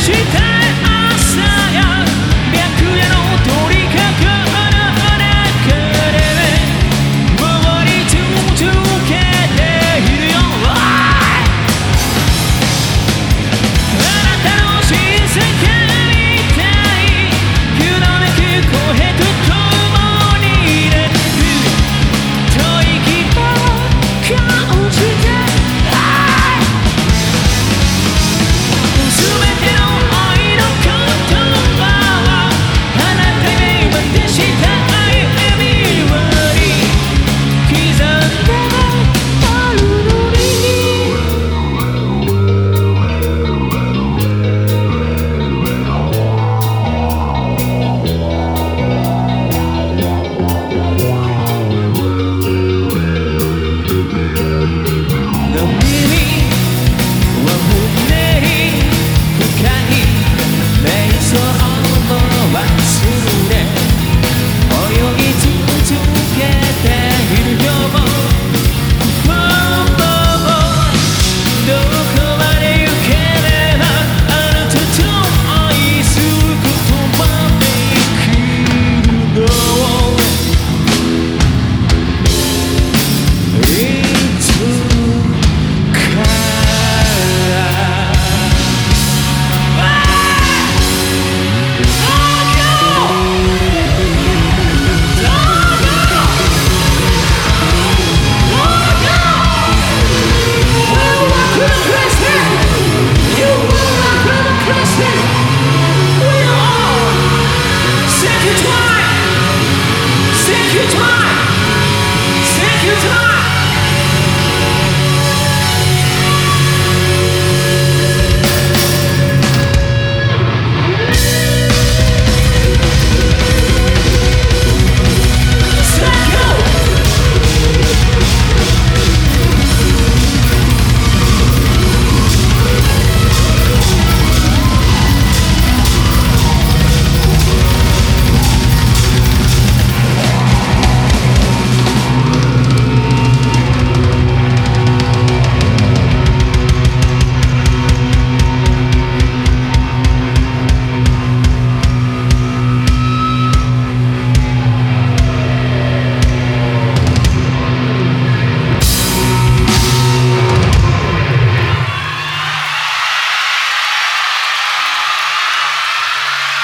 した